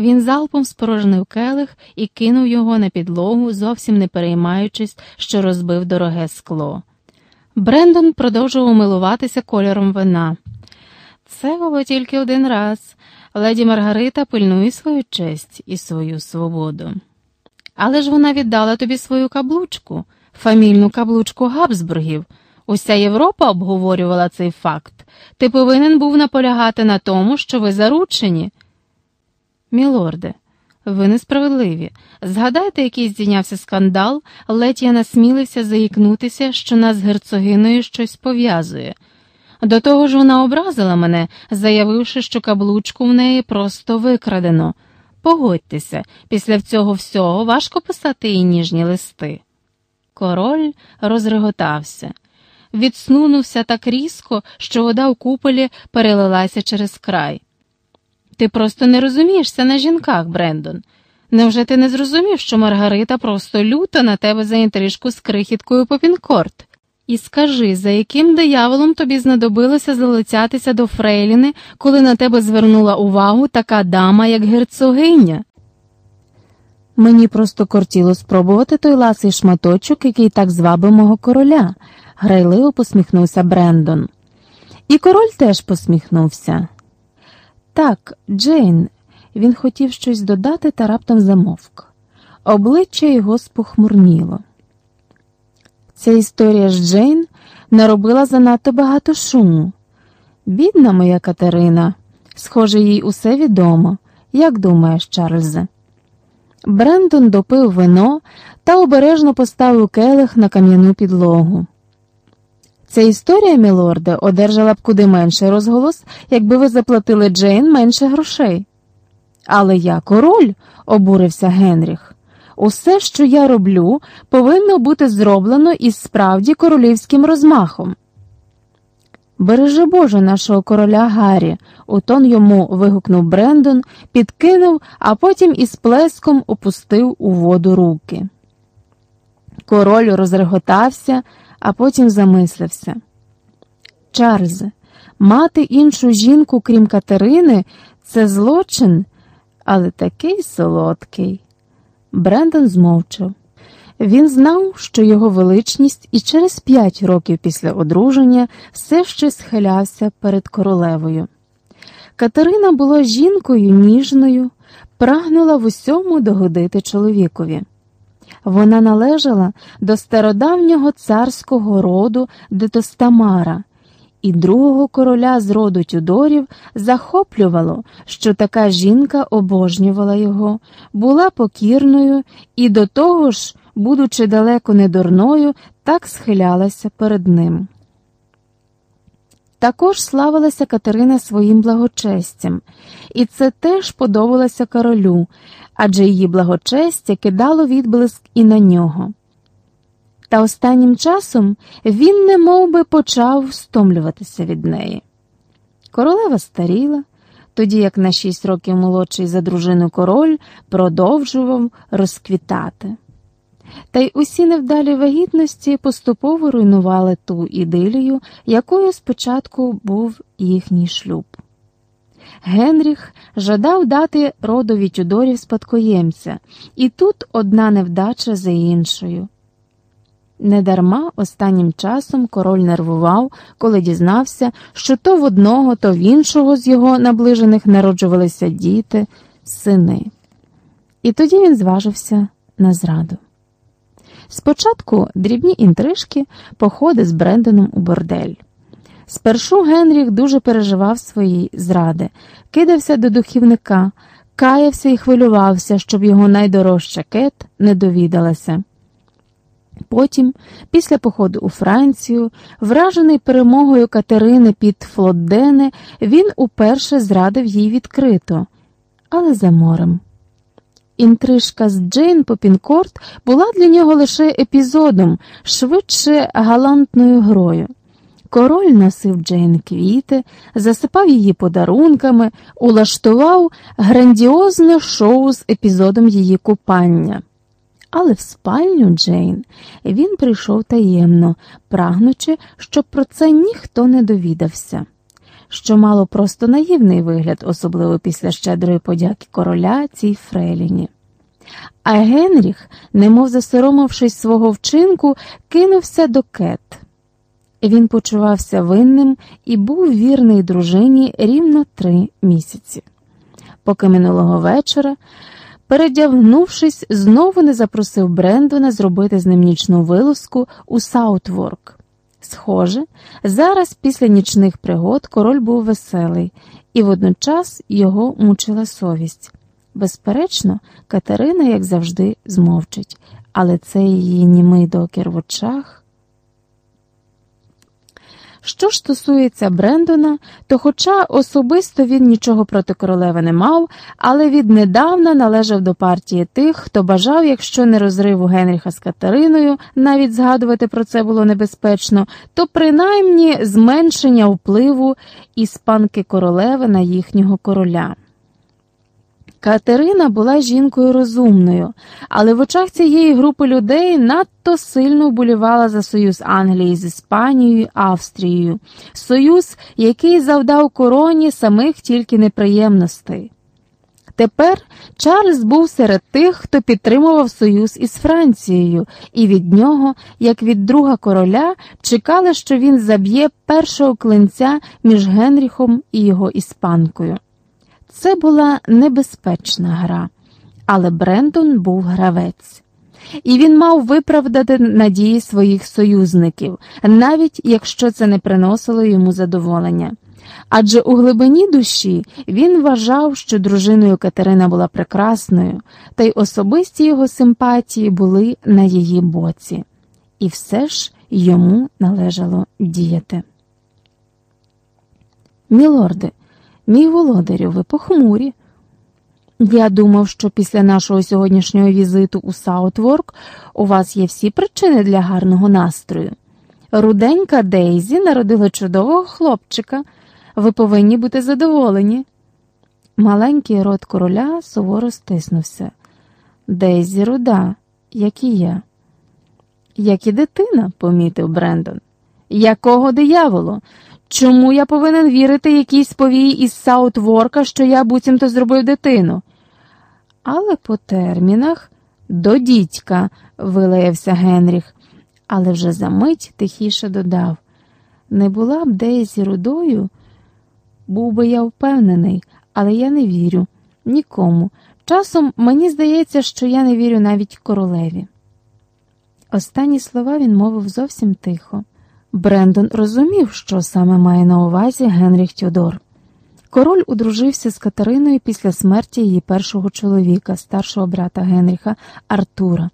Він залпом спорожнив келих і кинув його на підлогу, зовсім не переймаючись, що розбив дороге скло. Брендон продовжував милуватися кольором вина. Це було тільки один раз. Леді Маргарита пильнує свою честь і свою свободу. Але ж вона віддала тобі свою каблучку, фамільну каблучку Габсбургів. Уся Європа обговорювала цей факт. Ти повинен був наполягати на тому, що ви заручені. Мілорде, ви несправедливі. Згадайте, який здійнявся скандал, ледь я насмілився заїкнутися, що нас з герцогиною щось пов'язує. До того ж вона образила мене, заявивши, що каблучку в неї просто викрадено. Погодьтеся, після цього всього важко писати їй ніжні листи. Король розреготався, відснунувся так різко, що вода в куполі перелилася через край. Ти просто не розумієшся на жінках, Брендон. Невже ти не зрозумів, що Маргарита просто люта на тебе за інтрижку з крихіткою Попінкорт? І скажи, за яким дияволом тобі знадобилося залицятися до Фрейліни, коли на тебе звернула увагу така дама, як герцогиня? Мені просто кортіло спробувати той ласий шматочок, який так звабив мого короля, грайливо посміхнувся Брендон. І король теж посміхнувся. Так, Джейн, він хотів щось додати та раптом замовк. Обличчя його спохмурніло. Ця історія з Джейн наробила занадто багато шуму. Бідна моя Катерина, схоже, їй усе відомо. Як думаєш, Чарльзе? Брендон допив вино та обережно поставив келих на кам'яну підлогу. Ця історія, мілорде, одержала б куди менше розголос, якби ви заплатили Джейн менше грошей. Але я король, обурився Генріх. Усе, що я роблю, повинно бути зроблено із справді королівським розмахом. Бережи Боже нашого короля Гаррі, у тон йому вигукнув Брендон, підкинув, а потім із плеском опустив у воду руки. Король розреготався, а потім замислився. Чарльзе, мати іншу жінку, крім Катерини, це злочин, але такий солодкий. Брендон змовчав. Він знав, що його величність і через п'ять років після одруження все ще схилявся перед королевою. Катерина була жінкою ніжною, прагнула в усьому догодити чоловікові. Вона належала до стародавнього царського роду Детостамара, і другого короля з роду Тюдорів захоплювало, що така жінка обожнювала його, була покірною і до того ж, будучи далеко не дурною, так схилялася перед ним. Також славилася Катерина своїм благочестям, і це теж подобалося королю, адже її благочестя кидало відблиск і на нього. Та останнім часом він не би почав стомлюватися від неї. Королева старіла, тоді як на шість років молодший за дружину король продовжував розквітати. Та й усі невдалі вагітності поступово руйнували ту ідилію, якою спочатку був їхній шлюб. Генріх жадав дати родові Тюдорів спадкоємця, і тут одна невдача за іншою. Недарма останнім часом король нервував, коли дізнався, що то в одного, то в іншого з його наближених народжувалися діти, сини. І тоді він зважився на зраду. Спочатку дрібні інтрижки, походи з Брендоном у бордель. Спершу Генріх дуже переживав свої зради, кидався до духівника, каявся і хвилювався, щоб його найдорожча кет не довідалася. Потім, після походу у Францію, вражений перемогою Катерини під Флоддене, він уперше зрадив їй відкрито, але за морем. Інтрижка з Джейн Попінкорт була для нього лише епізодом, швидше галантною грою. Король носив Джейн квіти, засипав її подарунками, улаштував грандіозне шоу з епізодом її купання. Але в спальню Джейн він прийшов таємно, прагнучи, щоб про це ніхто не довідався. Що мало просто наївний вигляд, особливо після щедрої подяки короля цій Фреліні. А Генріх, немов засоромившись свого вчинку, кинувся до кет. Він почувався винним і був вірний дружині рівно три місяці. Поки минулого вечора, передягнувшись, знову не запросив Брендона зробити з ним нічну вилазку у Саутворк. Схоже, зараз після нічних пригод король був веселий, і водночас його мучила совість. Безперечно, Катерина, як завжди, змовчить, але цей її німий докір в очах. Що ж стосується Брендона, то, хоча особисто він нічого проти королеви не мав, але віднедавна належав до партії тих, хто бажав, якщо не розриву Генріха з Катериною, навіть згадувати про це було небезпечно, то принаймні зменшення впливу іспанки королеви на їхнього короля. Катерина була жінкою розумною, але в очах цієї групи людей надто сильно вболівала за союз Англії з Іспанією Австрією, союз, який завдав короні самих тільки неприємностей. Тепер Чарльз був серед тих, хто підтримував союз із Францією, і від нього, як від друга короля, чекали, що він заб'є першого клинця між Генріхом і його іспанкою. Це була небезпечна гра, але Брендон був гравець, і він мав виправдати надії своїх союзників, навіть якщо це не приносило йому задоволення. Адже у глибині душі він вважав, що дружиною Катерина була прекрасною, та й особисті його симпатії були на її боці, і все ж йому належало діяти. Мілорди, Мій володарю, ви похмурі. Я думав, що після нашого сьогоднішнього візиту у Саутворк у вас є всі причини для гарного настрою. Руденька Дейзі народила чудового хлопчика. Ви повинні бути задоволені. Маленький рот короля суворо стиснувся. Дейзі руда, як і я. Як і дитина, помітив Брендон. Якого дияволу? Чому я повинен вірити якійсь повії із Саутворка, що я буцімто зробив дитину? Але по термінах до дідька, вилаявся Генріх, але вже за мить тихіше додав не була б Дейзі рудою, був би я впевнений, але я не вірю нікому. Часом мені здається, що я не вірю навіть королеві. Останні слова він мовив зовсім тихо. Брендон розумів, що саме має на увазі Генріх Тюдор. Король одружився з Катериною після смерті її першого чоловіка, старшого брата Генріха Артура.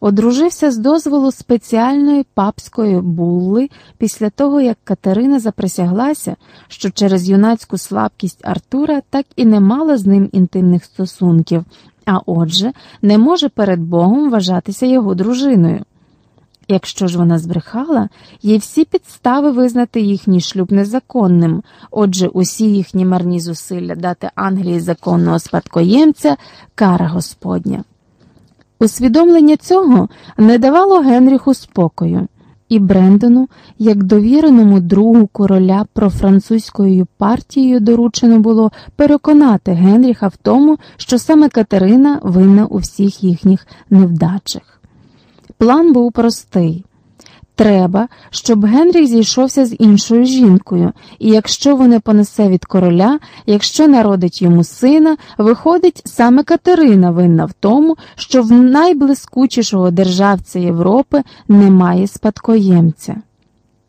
Одружився з дозволу спеціальної папської булли після того, як Катерина заприсяглася, що через юнацьку слабкість Артура так і не мала з ним інтимних стосунків, а отже, не може перед Богом вважатися його дружиною. Якщо ж вона збрехала, є всі підстави визнати їхній шлюб незаконним, отже, усі їхні марні зусилля дати Англії законного спадкоємця кара Господня. Усвідомлення цього не давало Генріху спокою, і Брендону, як довіреному другу короля профранцузькою партією доручено було переконати Генріха в тому, що саме Катерина винна у всіх їхніх невдачах. План був простий. Треба, щоб Генріх зійшовся з іншою жінкою, і якщо вони понесе від короля, якщо народить йому сина, виходить саме Катерина винна в тому, що в найблискучішого державця Європи немає спадкоємця.